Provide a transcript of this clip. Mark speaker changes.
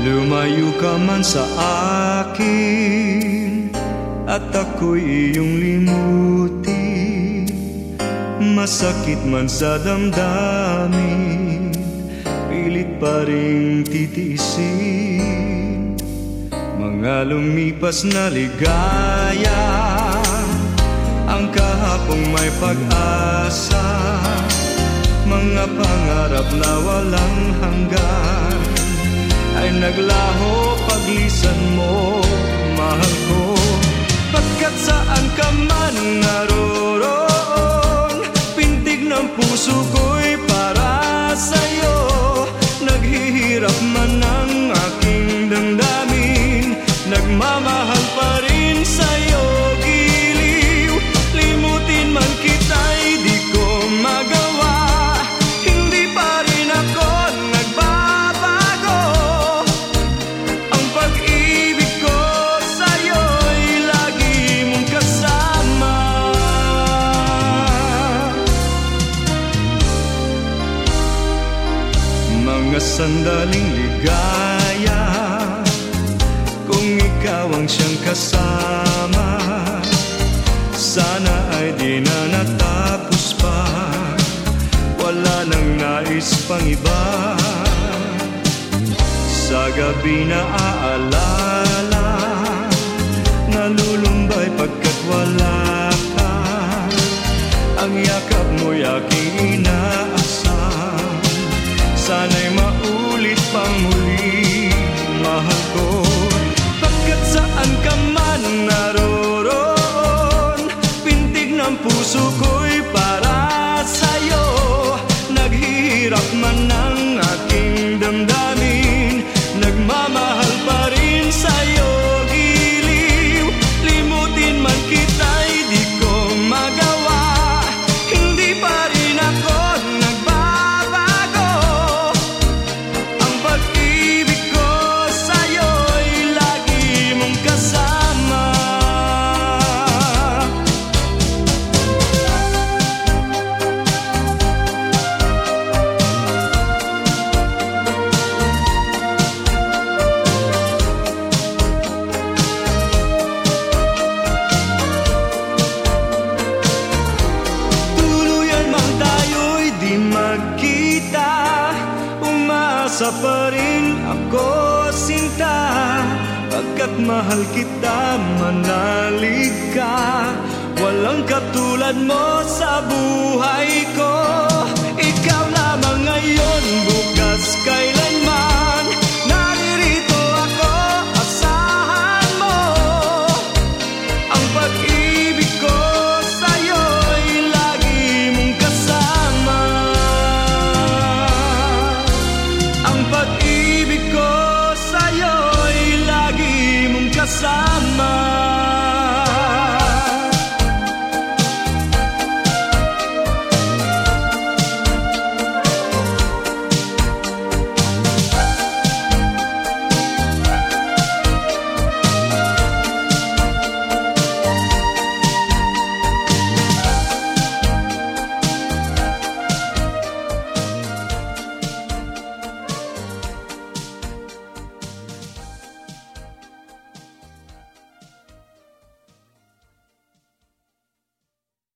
Speaker 1: Lumayo ka man sa akin At ako'y iyong limutin. Masakit man sa damdamin Pilit pa rin titiisin. Mga lumipas na ligaya Ang kahapong may pag-asa. Mga pangarap na walang hanggan ay naglaho paglisan mo, mahal ko. Pagkat saan ka man naroon Mga sandaling ligaya. Kung ikaw ang siyang kasama Sana ay di na natapos pa. Wala nang nais pang iba. Sa gabi na aalala Naghihirap man Umasa pa rin ako sinta Pagkat mahal kita manalig ka. Walang katulad mo sa buhay ko. Ikaw lamang ngayon bukas kailan summer.